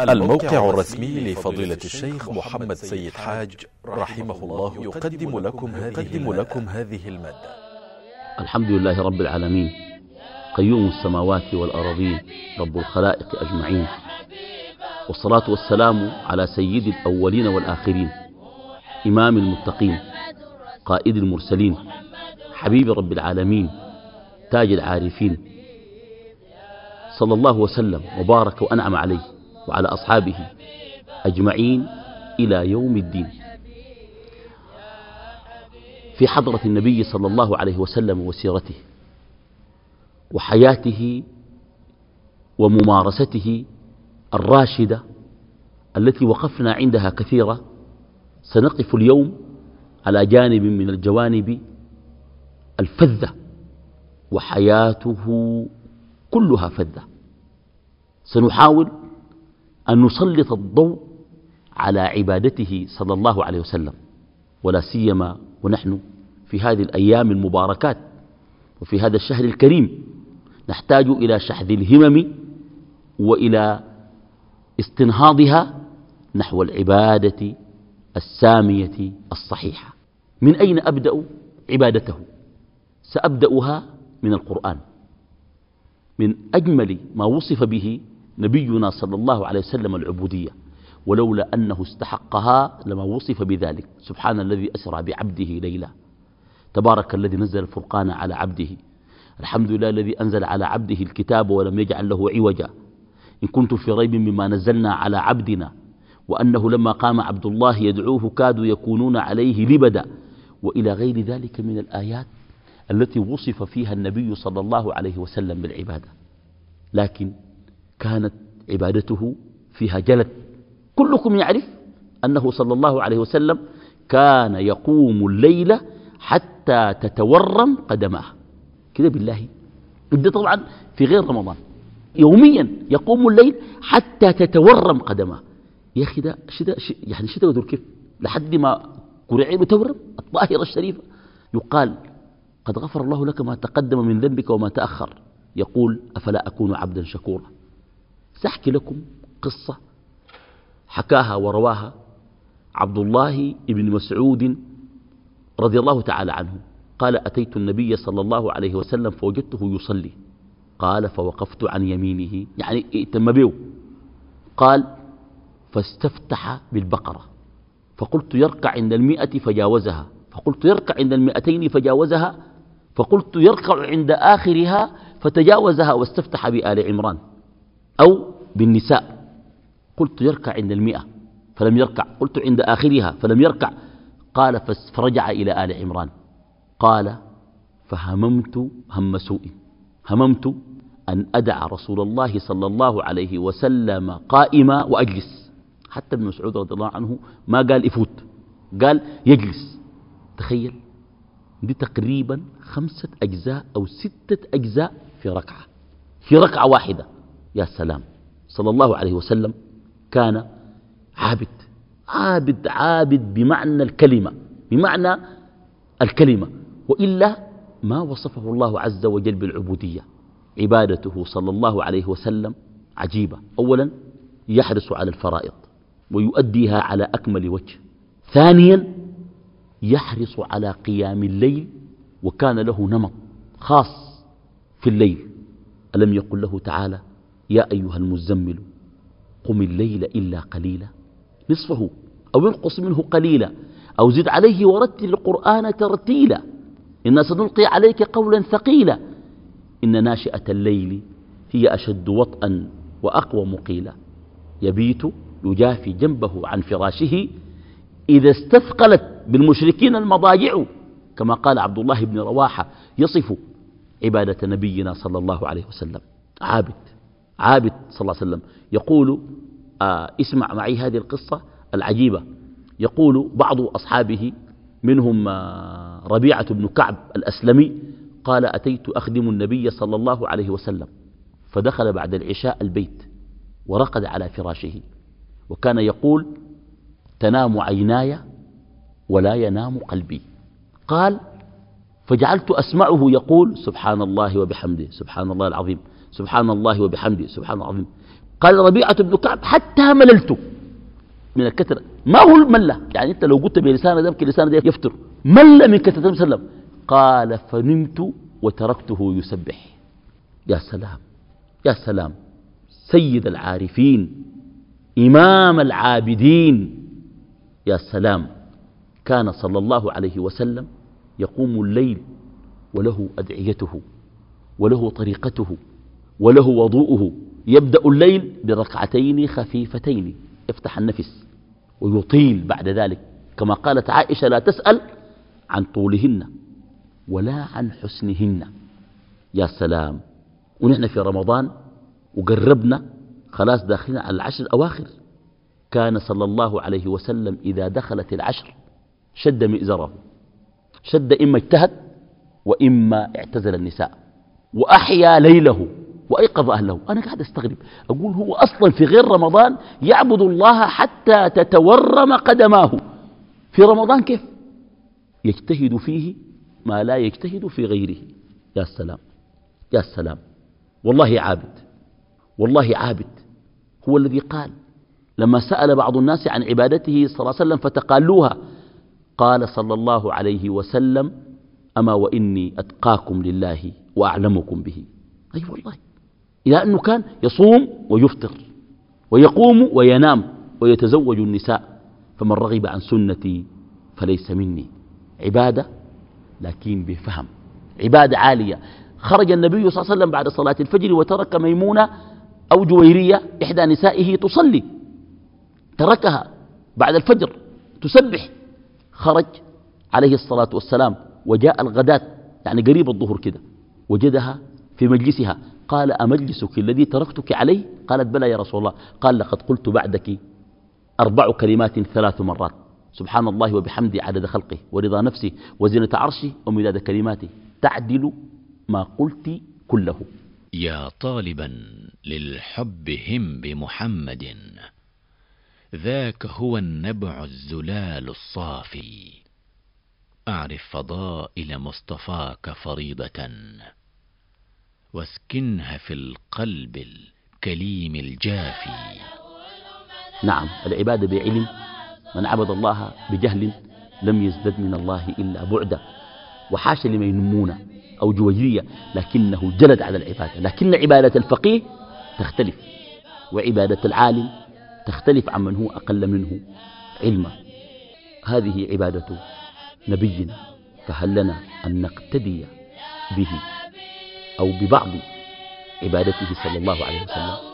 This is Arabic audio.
الموقع الرسمي لفضيلة الشيخ محمد سيد حاج رحمه الله يقدم لكم هذه, لكم هذه المادة. الحمد لله رب العالمين. قيوم السماوات والأراضين رب الخلائق أجمعين. والصلاة والسلام على سيد الأولين والآخرين. إمام المتقين. قائد المرسلين. حبيب رب العالمين. تاج العارفين. صلى الله وسلم وبارك وأنعم عليه. وعلى أصحابه أجمعين إلى يوم الدين. في حضرة النبي صلى الله عليه وسلم وسيرته وحياته وممارسته الراشدة التي وقفنا عندها كثيرا سنقف اليوم على جانب من الجوانب الفذة وحياته كلها فذة. سنحاول أن نسلط الضوء على عبادته صلى الله عليه وسلم ولا سيما ونحن في هذه الأيام المباركات وفي هذا الشهر الكريم. نحتاج إلى شحذ الهمم وإلى استنهاضها نحو العبادة السامية الصحيحة. من أين أبدأ عبادته؟ سأبدأها من القرآن من أجمل ما وصف به نبينا صلى الله عليه وسلم العبودية ولولا أنه استحقها لما وصف بذلك. سبحان الذي أسرى بعبده ليلا. تبارك الذي نزل الفرقان على عبده. الحمد لله الذي أنزل على عبده الكتاب ولم يجعل له عوجا. إن كنت في ريب مما نزلنا على عبدنا وأنه لما قام عبد الله يدعوه كادوا يكونون عليه لبدا. وإلى غير ذلك من الآيات التي وصف فيها النبي صلى الله عليه وسلم بالعبادة. لكن كانت عبادته فيها جلد. كلكم يعرف أنه صلى الله عليه وسلم كان يقوم الليل حتى تتورم قدماه. كده بالله. ده طبعا في غير رمضان. يوميا يقوم الليل حتى تتورم قدماه. يا أخي ده شده يعني شده ودول كيف لحد ما كرعين تورم الطاهرة الشريفة. يقال قد غفر الله لك ما تقدم من ذنبك وما تأخر. يقول أفلا أكون عبدا شكورا؟ سأحكي لكم قصة حكاها ورواها عبد الله بن مسعود رضي الله تعالى عنه. قال أتيت النبي صلى الله عليه وسلم فوجدته يصلي. قال فوقفت عن يمينه. يعني ائتم به. قال فاستفتح بالبقرة. فقلت يركع عند المئة فجاوزها. فقلت يركع عند المئتين فجاوزها. فقلت يركع عند آخرها فتجاوزها واستفتح بآل عمران. أو بالنساء. قلت يركع عند المئة فلم يركع. قلت عند آخرها فلم يركع. قال فرجع إلى آل عمران. قال فهممت هم سوء. هممت أن أدع رسول الله صلى الله عليه وسلم قائما وأجلس. حتى ابن مسعود رضي الله عنه ما قال إفوت قال يجلس. تخيل دي تقريبا خمسة أجزاء أو ستة أجزاء في ركعة. في ركعة واحدة. يا سلام. صلى الله عليه وسلم كان عابد عابد عابد بمعنى الكلمة بمعنى الكلمة. وإلا ما وصفه الله عز وجل بالعبودية. عبادته صلى الله عليه وسلم عجيبة. أولا يحرص على الفرائض ويؤديها على أكمل وجه. ثانيا يحرص على قيام الليل وكان له نمط خاص في الليل. ألم يقل له تعالى يا أيها المزمل قم الليل إلا قليلا. نصفه أو ينقص منه قليلا أو زد عليه ورتل القرآن ترتيلا. إنا سنلقي عليك قولا ثقيلا. إن ناشئة الليل هي أشد وطئا وأقوى مقيلا. يبيت يجافي جنبه عن فراشه إذا استثقلت بالمشركين المضاجع كما قال عبد الله بن رواحة يصف عبادة نبينا صلى الله عليه وسلم. عابد. عابد صلى الله عليه وسلم يقول آه اسمع معي هذه القصة العجيبة. يقول بعض أصحابه منهم آه ربيعة بن كعب الأسلمي قال أتيت أخدم النبي صلى الله عليه وسلم فدخل بعد العشاء البيت ورقد على فراشه وكان يقول تنام عيناي ولا ينام قلبي. قال فجعلت أسمعه يقول سبحان الله وبحمده سبحان الله العظيم. سبحان الله وبحمده. سبحان الله العظيم. قال ربيعة بن كعب حتى مللت. من الكثرة ما هو الملة؟ يعني أنت لو قلت بلسانه ده يمكن لسانه ده يفتر. مل من كثرة وسلم. قال فنمت وتركته يسبح. يا سلام. يا سلام. سيد العارفين. إمام العابدين. يا سلام. كان صلى الله عليه وسلم يقوم الليل وله أدعيته وله طريقته وله وضوءه يبدأ الليل بركعتين خفيفتين. يفتح النفس ويطيل بعد ذلك. كما قالت عائشة لا تسأل عن طولهن ولا عن حسنهن. يا سلام. ونحن في رمضان وقربنا خلاص داخلين على العشر الأواخر. كان صلى الله عليه وسلم إذا دخلت العشر شد مئزره. شد إما اجتهد وإما اعتزل النساء. وأحيا ليله وأيقظ أهله. أنا قاعد أستغرب. أقول هو أصلا في غير رمضان يعبد الله حتى تتورم قدماه. في رمضان كيف؟ يجتهد فيه ما لا يجتهد في غيره. يا سلام. يا سلام. والله عابد. والله عابد. هو الذي قال لما سأل بعض الناس عن عبادته صلى الله عليه وسلم فتقالوها قال صلى الله عليه وسلم أما وإني أتقاكم لله وأعلمكم به. أي أيوة والله. إلى أنه كان يصوم ويفطر ويقوم وينام ويتزوج النساء فمن رغب عن سنتي فليس مني. عبادة لكن بفهم. عبادة عالية. خرج النبي صلى الله عليه وسلم بعد صلاة الفجر وترك ميمونة أو جويرية إحدى نسائه تصلي. تركها بعد الفجر تسبح. خرج عليه الصلاة والسلام وجاء الغداة يعني قريب الظهر كده وجدها في مجلسها. قال أمجلسك الذي تركتك عليه؟ قالت بلى يا رسول الله. قال لقد قلت بعدك أربع كلمات ثلاث مرات. سبحان الله وبحمده عدد خلقه ورضا نفسه وزنة عرشه ومداد كلماته. تعدل ما قلت كله. يا طالبا للحب هم بمحمد. ذاك هو النبع الزلال الصافي. أعرف فضائل مصطفاك فريضة. واسكنها في القلب الكليم الجافي. نعم العبادة بعلم من عبد الله بجهل لم يزدد من الله إلا بعدا. وحاشا لمن ينمون أو جوجية لكنه جلد على العبادة. لكن عبادة الفقيه تختلف وعبادة العالم تختلف عن من هو أقل منه علما. هذه عبادة نبينا فهل لنا أن نقتدي به؟ أو ببعض عبادته صلى الله عليه وسلم.